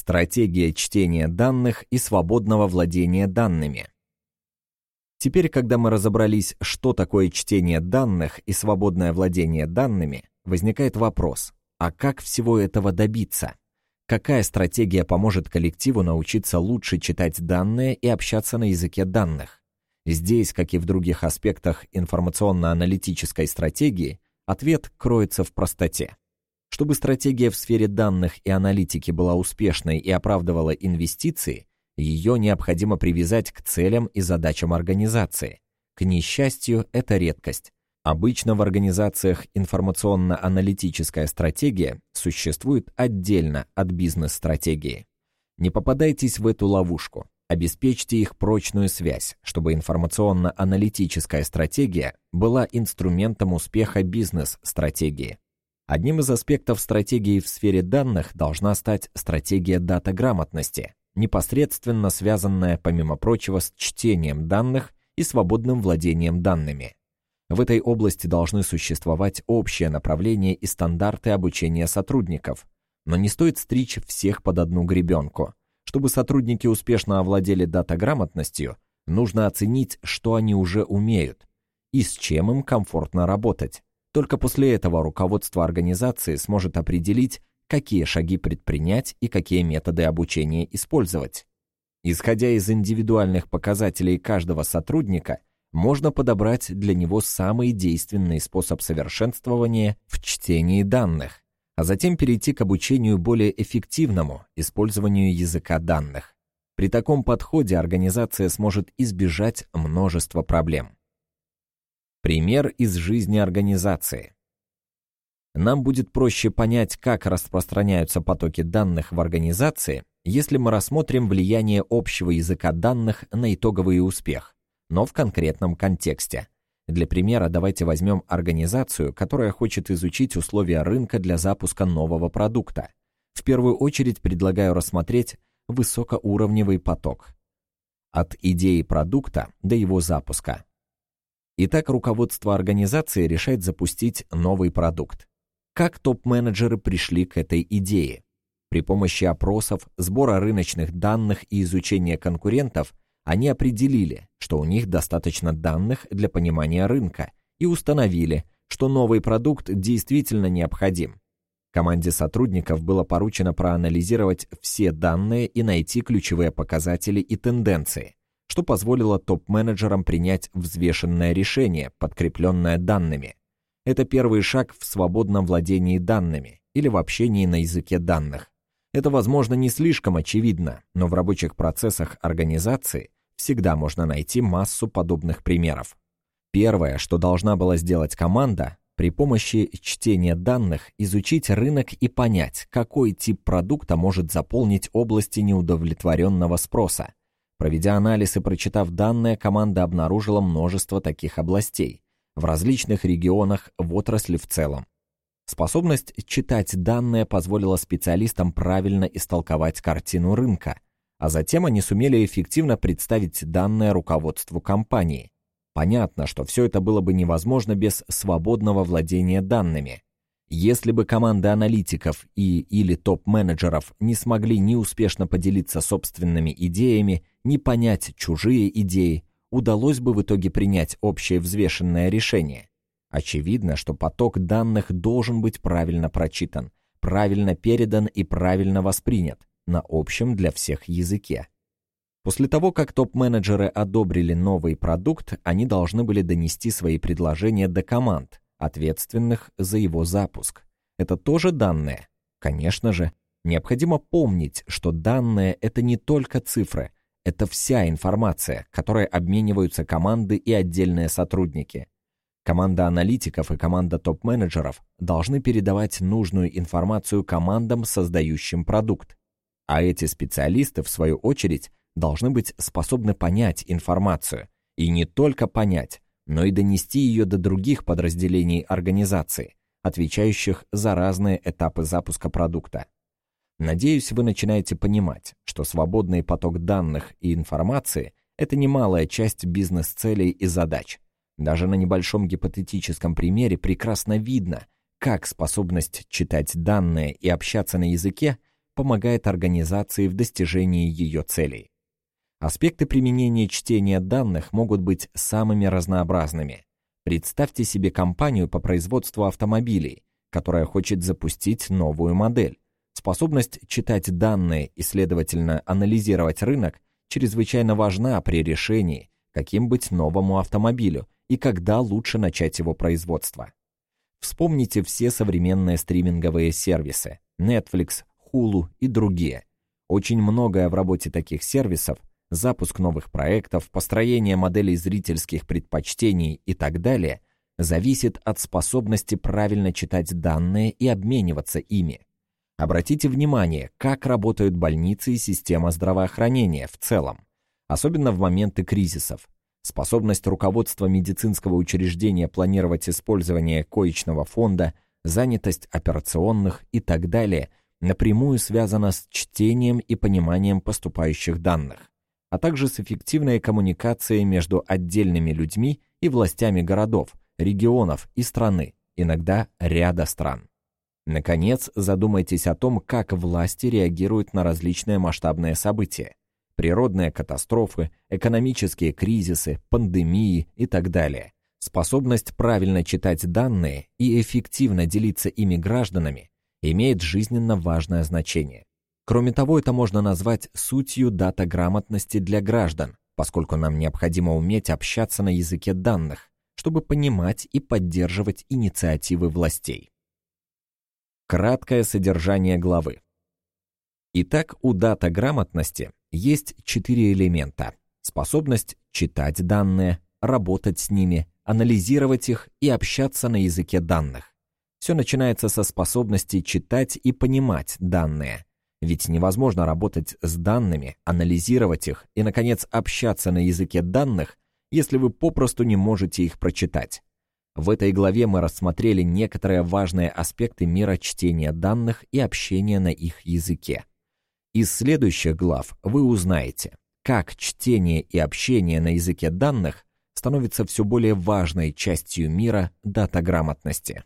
Стратегия чтения данных и свободного владения данными. Теперь, когда мы разобрались, что такое чтение данных и свободное владение данными, возникает вопрос, а как всего этого добиться? Какая стратегия поможет коллективу научиться лучше читать данные и общаться на языке данных? Здесь, как и в других аспектах информационно-аналитической стратегии, ответ кроется в простоте. Чтобы стратегия в сфере данных и аналитики была успешной и оправдывала инвестиции, ее необходимо привязать к целям и задачам организации. К несчастью, это редкость. Обычно в организациях информационно-аналитическая стратегия существует отдельно от бизнес-стратегии. Не попадайтесь в эту ловушку. Обеспечьте их прочную связь, чтобы информационно-аналитическая стратегия была инструментом успеха бизнес-стратегии. Одним из аспектов стратегии в сфере данных должна стать стратегия дата-грамотности, непосредственно связанная, помимо прочего, с чтением данных и свободным владением данными. В этой области должны существовать общее направление и стандарты обучения сотрудников, но не стоит стричь всех под одну гребенку. Чтобы сотрудники успешно овладели датаграмотностью, нужно оценить, что они уже умеют и с чем им комфортно работать. Только после этого руководство организации сможет определить, какие шаги предпринять и какие методы обучения использовать. Исходя из индивидуальных показателей каждого сотрудника – можно подобрать для него самый действенный способ совершенствования в чтении данных, а затем перейти к обучению более эффективному использованию языка данных. При таком подходе организация сможет избежать множества проблем. Пример из жизни организации. Нам будет проще понять, как распространяются потоки данных в организации, если мы рассмотрим влияние общего языка данных на итоговый успех, но в конкретном контексте. Для примера давайте возьмем организацию, которая хочет изучить условия рынка для запуска нового продукта. В первую очередь предлагаю рассмотреть высокоуровневый поток. От идеи продукта до его запуска. Итак, руководство организации решает запустить новый продукт. Как топ-менеджеры пришли к этой идее? При помощи опросов, сбора рыночных данных и изучения конкурентов они определили, что у них достаточно данных для понимания рынка и установили, что новый продукт действительно необходим. Команде сотрудников было поручено проанализировать все данные и найти ключевые показатели и тенденции, что позволило топ-менеджерам принять взвешенное решение, подкрепленное данными. Это первый шаг в свободном владении данными или в общении на языке данных. Это, возможно, не слишком очевидно, но в рабочих процессах организации всегда можно найти массу подобных примеров. Первое, что должна была сделать команда, при помощи чтения данных изучить рынок и понять, какой тип продукта может заполнить области неудовлетворенного спроса. Проведя анализ и прочитав данные, команда обнаружила множество таких областей в различных регионах, в отрасли в целом. Способность читать данные позволила специалистам правильно истолковать картину рынка – а затем они сумели эффективно представить данное руководству компании. Понятно, что все это было бы невозможно без свободного владения данными. Если бы команда аналитиков и или топ-менеджеров не смогли ни успешно поделиться собственными идеями, ни понять чужие идеи, удалось бы в итоге принять общее взвешенное решение. Очевидно, что поток данных должен быть правильно прочитан, правильно передан и правильно воспринят на общем для всех языке. После того, как топ-менеджеры одобрили новый продукт, они должны были донести свои предложения до команд, ответственных за его запуск. Это тоже данные? Конечно же. Необходимо помнить, что данные — это не только цифры, это вся информация, которой обмениваются команды и отдельные сотрудники. Команда аналитиков и команда топ-менеджеров должны передавать нужную информацию командам, создающим продукт. А эти специалисты, в свою очередь, должны быть способны понять информацию. И не только понять, но и донести ее до других подразделений организации, отвечающих за разные этапы запуска продукта. Надеюсь, вы начинаете понимать, что свободный поток данных и информации – это немалая часть бизнес-целей и задач. Даже на небольшом гипотетическом примере прекрасно видно, как способность читать данные и общаться на языке – помогает организации в достижении ее целей. Аспекты применения чтения данных могут быть самыми разнообразными. Представьте себе компанию по производству автомобилей, которая хочет запустить новую модель. Способность читать данные и, следовательно, анализировать рынок чрезвычайно важна при решении, каким быть новому автомобилю и когда лучше начать его производство. Вспомните все современные стриминговые сервисы Netflix, Hulu и другие. Очень многое в работе таких сервисов запуск новых проектов, построение моделей зрительских предпочтений и так далее зависит от способности правильно читать данные и обмениваться ими. Обратите внимание, как работают больницы и система здравоохранения в целом, особенно в моменты кризисов. Способность руководства медицинского учреждения планировать использование коечного фонда, занятость операционных и так далее напрямую связана с чтением и пониманием поступающих данных, а также с эффективной коммуникацией между отдельными людьми и властями городов, регионов и страны, иногда ряда стран. Наконец, задумайтесь о том, как власти реагируют на различные масштабные события. Природные катастрофы, экономические кризисы, пандемии и так далее. Способность правильно читать данные и эффективно делиться ими гражданами имеет жизненно важное значение. Кроме того, это можно назвать сутью дата-грамотности для граждан, поскольку нам необходимо уметь общаться на языке данных, чтобы понимать и поддерживать инициативы властей. Краткое содержание главы. Итак, у дата-грамотности есть четыре элемента. Способность читать данные, работать с ними, анализировать их и общаться на языке данных. Все начинается со способности читать и понимать данные. Ведь невозможно работать с данными, анализировать их и, наконец, общаться на языке данных, если вы попросту не можете их прочитать. В этой главе мы рассмотрели некоторые важные аспекты мира чтения данных и общения на их языке. Из следующих глав вы узнаете, как чтение и общение на языке данных становится все более важной частью мира датаграмотности.